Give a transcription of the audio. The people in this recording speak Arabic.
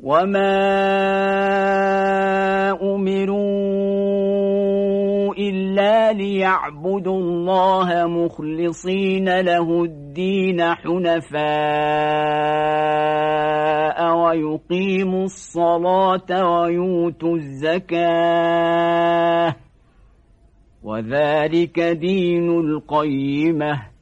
وما أمروا إلا ليعبدوا الله مخلصين له الدين حنفاء ويقيموا الصلاة ويؤتوا الزكاة وذلك دين القيمه